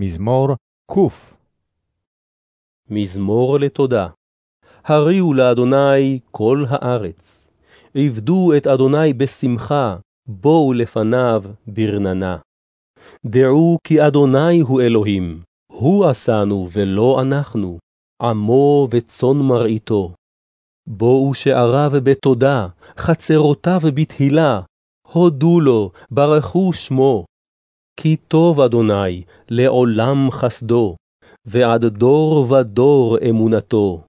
מזמור ק. מזמור לתודה. הריעו לאדוני כל הארץ. עבדו את אדוני בשמחה, בואו לפניו ברננה. דעו כי אדוני הוא אלוהים, הוא עשנו ולא אנחנו, עמו וצאן מרעיתו. בואו שעריו בתודה, חצרותיו בתהילה, הודו לו, ברכו שמו. כי טוב אדוני, לעולם חסדו, ועד דור ודור אמונתו.